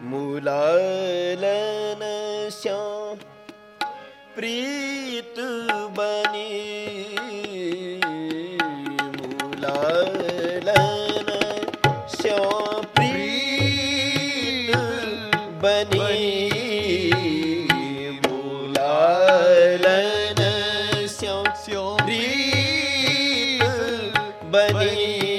ਮੂਲਾਲਨ ਸਿਉ ਪ੍ਰੀਤ ਬਨੀ ਮੂਲਾਲਨ ਸਿਉ ਪ੍ਰੀਤ ਬਨੀ ਮੂਲਾਲਨ ਸਿਉ ਸਿਉ ਪ੍ਰੀਤ ਬਨੀ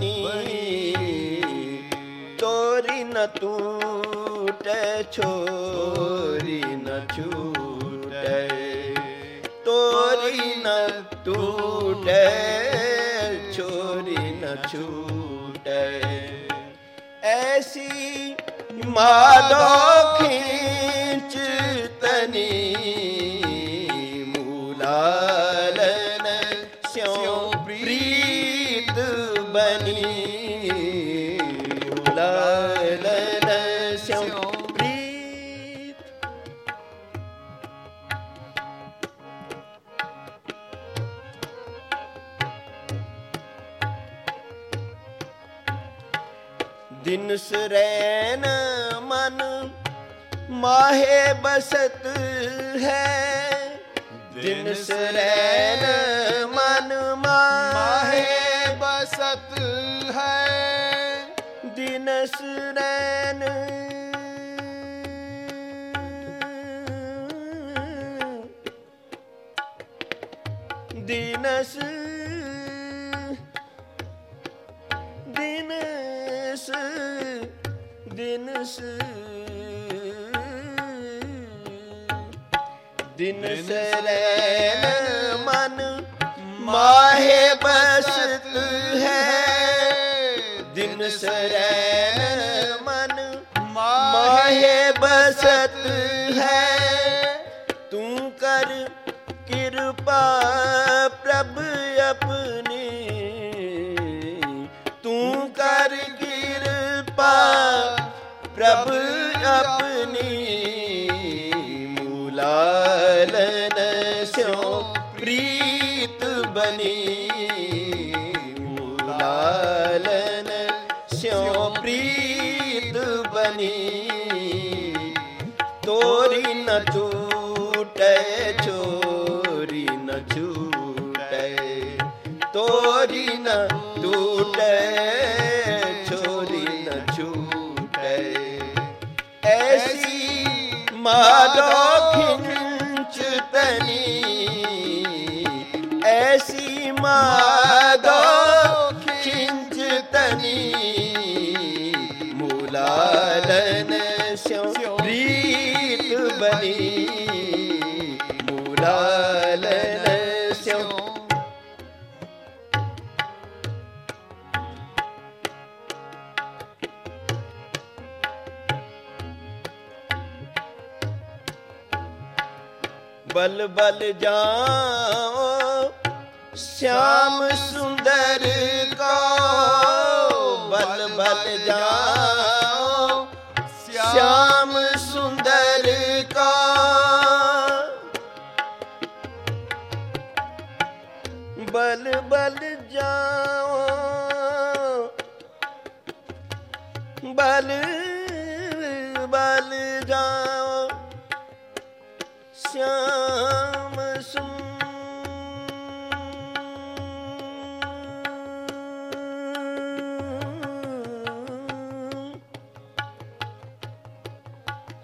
ਬਨੀ ਤੋਰੀ ਨ ਟੂਟੈ ਛੋਰੀ। ਨ ਛੂਟੈ। ਤੋਰੀ ਨ ਟੂਟੈ ਛੋਰੀ ਨ ਛੂਟੈ। ਐਸੀ ਮਾਦੋ ਖਿੰਚ ਤਨੀ। ਮੂਲਾਲਨ ਮਾਹੇ ਬਸਤ ਹੈ ਦਿਨ ਸਰੈਨ ਮਨ ਮਾਹੇ ਬਸਤ ਹੈ ਦਿਨ ਸਰੈਨ ਦਿਨਸ ਦਿਨਸ ਦਿਨਸ ਦਿਨ ਸਰੈਨ ਮਨ ਮਾਹੇ ਬਸਤ ਹੈ। ਦਿਨ ਸਰੈਨ ਮਨ ਮਾਹੇ ਬਸਤ ਹੈ। ਤੂੰ ਕਰ ਕਿਰਪਾ ਪ੍ਰਭ ਆਪਣੀ। ਤੂੰ ਕਰ ਕਿਰਪਾ ਪ੍ਰਭ ਆਪਣੀ। ਪ੍ਰੀਤ ਢਾਲਨ ਸਿਉ ਬਲ ਬਲ ਜਾਓ ਸ਼ਾਮ ਸੁੰਦਰ ਕਾ ਬਲ ਬਲ ਬਲ ਬਲ ਜਾਓ ਸ਼ਾਮ ਸੁੰ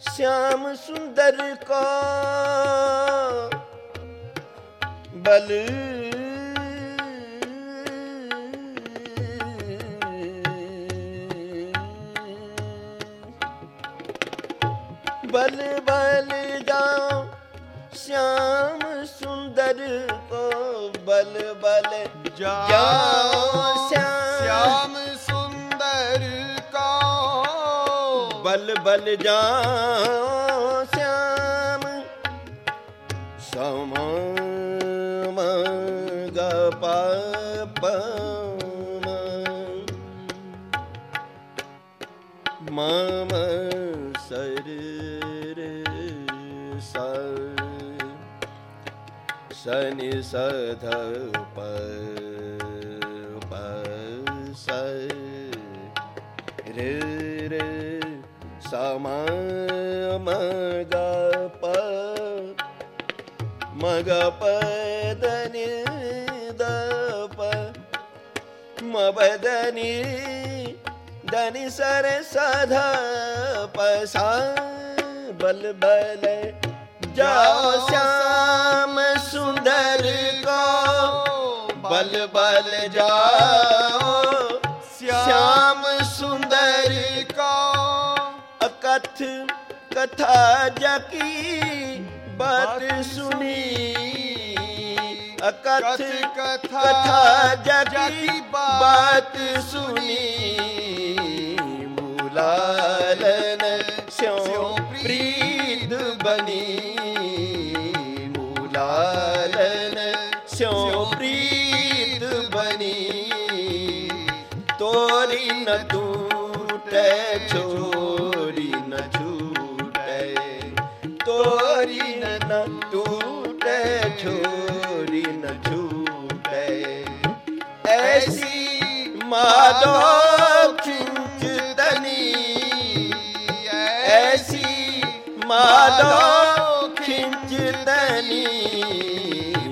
श्याम सुंदर का बल ਬਲ ਜਾਉ ਸ਼ਾਮ ਸੁੰਦਰ ਕੋ ਬਲ ਬਲ ਜਾਉ ਸ਼ਾਮ ਸੁੰਦਰ ਕੋ ਬਲ ਬਲ ਜਾਉ ਸ਼ਾਮ। ਸਮਾ ਮਮ ਸਰਬ ग प प म म सर रे सा शनि सध प प स रे रे सम म ग प मग प द नि द प म ब द नि द नि स रे स ध प सा बल बल ਦੂਜਾ ਸ਼ਾਮ ਸੁੰਦਰ ਕੋ ਬਲ ਬਲ ਜਾਓ। ਸ਼ਾਮ ਸੁੰਦਰ ਕੋ ਅਕਥ ਕਥਾ ਜਕੀ ਬਤ ਸੁਣੀ। ਅਕਥ ਕਥਾ ਜਗੀ ਬਾਤ ਸੁਣੀ। ਮੂਲਾਲਨ ਸਿਉ ਪ੍ਰੀ ਬਿੰਦ ਬਨੀ ਮੂਲਾਲਨ ਤੋਰੀ ਨ ਟੂਟੈ ਤੋਰੀ ਨ ਟੂਟੈ ਛੋਰੀ ਐਸੀ ਮਾਦੋ ਮਾਲੋ ਖਿੰਚ ਤੈਨੀ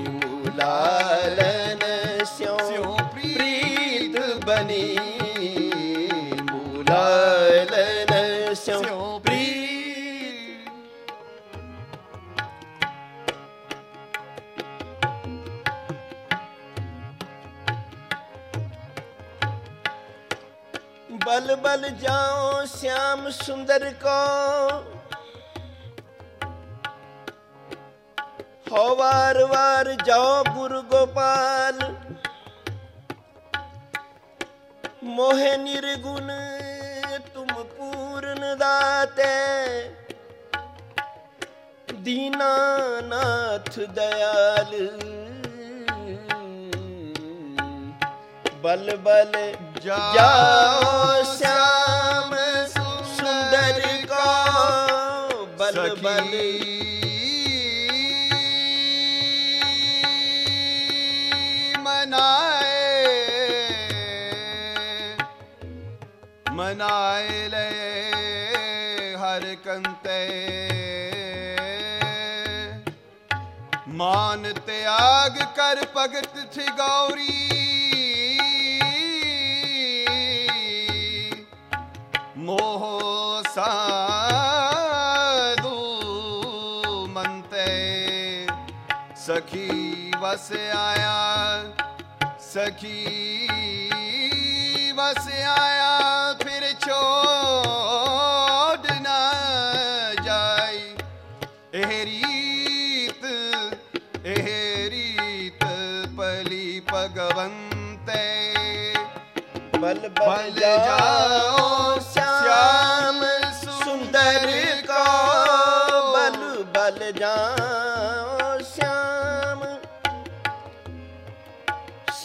ਮੂਲਾਲਨ ਸਿਉ ਪ੍ਰੀਤ ਜਾਓ ਸ਼ਾਮ ਸੁੰਦਰ ਕੋ। ਹੋ ਵਾਰ ਵਾਰ ਜਾਓ ਗੁਰੂ ਗੋਪਾਲ। ਮੋਹਿ ਨਿਰਗੁਣ ਤੁਮ ਪੂਰਨ ਦਾਤੇ। ਦੀਨਾਨਾਥ ਦਇਆਲ। ਬਲ ਬਲ ਜਾਓ ਸਿਆਮ ਸੁੰਦਰ ਕੋ। ਬਲ ਬਲ ਮਨਾਏ ਮਨਾਏ ਲੈ ਹਰ ਕੰਤੇ। ਮਾਨ ਤਿਆਗ ਕਰ ਭਗਤ ਥੀ ਗੌਰੀ। ਮੋਹ ਸਾਧੂ ਮੰਤੇ। ਸਖੀ ਵਸ ਆਇਆ ਸਖੀ ਵਸ ਆਇਆ ਫਿਰ ਛੋੜ ਨਾ ਜਾਈ ਇਹ ਰੀਤ ਇਹ ਰੀਤ ਪਲੀ ਭਗਵੰਤੇ ਬਲ ਬਲ ਜਾਓ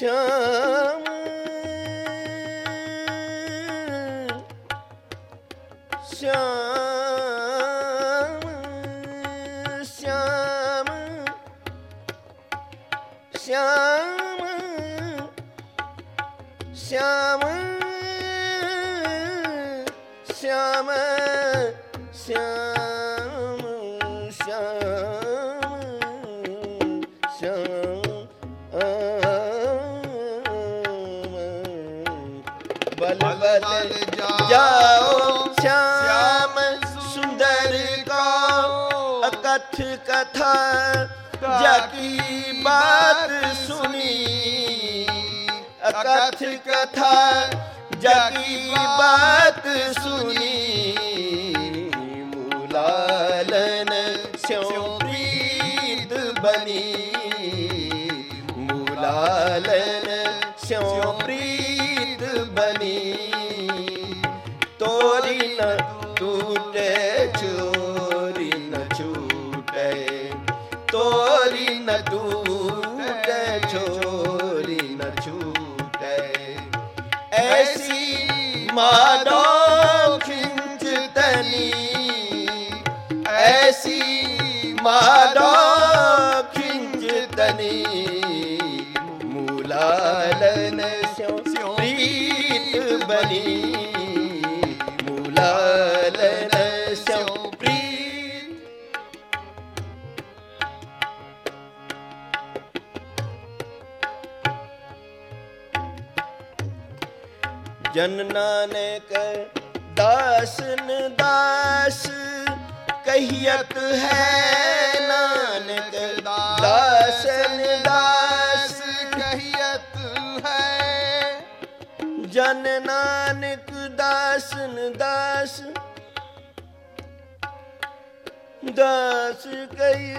ਸ਼ਾਮ। ਸ਼ਾਮ ਸ਼ਾਮ ਸ਼ਾਮ ਸ਼ਾਮ ਸ਼ਾਮ। ਅਠ ਕਥਾ ਜਾ ਕੀ ਬਾਤ ਸੁਣੀ ਅਕਥ ਕਥਾ ਜਾ ਕੀ ਬਾਤ ਸੁਣੀ ਮੂਲਾਲਨ ਸਿਉ ਪ੍ਰੀਤ ਬਣੀ ਮੂਲਾਲਨ ਸਿਉ ਪ੍ਰੀਤ ਮਾਡੋ ਖਿੰਚਤਨੀ ਐਸੀ ਮਾਡੋ ਖਿੰਚਤਨੀ ਮੂਲਾਲਨ ਸਿਉ ਪ੍ਰੀਤ ਬਨੀ ਜਨ ਨਾਨਕ ਦਾਸਨ ਦਾਸ ਕਹੀਤ ਹੈ ਨਾਨਕ ਦਾਸਨ ਦਾਸ ਕਹੀਤ ਹੈ। ਜਨ ਨਾਨਕ ਦਾਸਨ ਦਾਸ ਦਾਸ ਕਹੀ।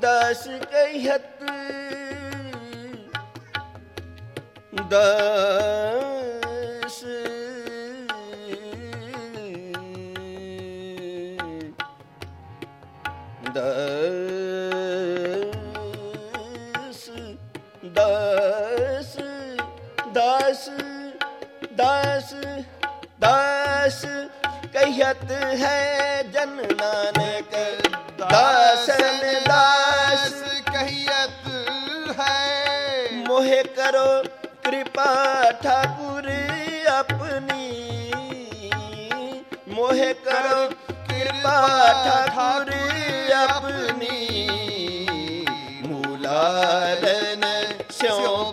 ਦਾਸ ਕਹੀਤ ਉਦਾਸ ਦਸ ਦਸ ਦਸ ਦਸ ਦਸ ਕਹਿਤ ਹੈ ਜਨ ਨਾਨਕ ਦਾਸਨ ਦਾਸ ਕਹਿਤ ਹੈ ਮੋਹ ਕਰੋ ਕਿਰਪਾ ਠਾਕੁਰ ਆਪਣੀ। ਮੋਹ ਕਰੋ ਕਿਰਪਾ ਠਾਕੁਰ ਆਪਣੀ। ਮੂਲਾਰਨ ਸਿਉ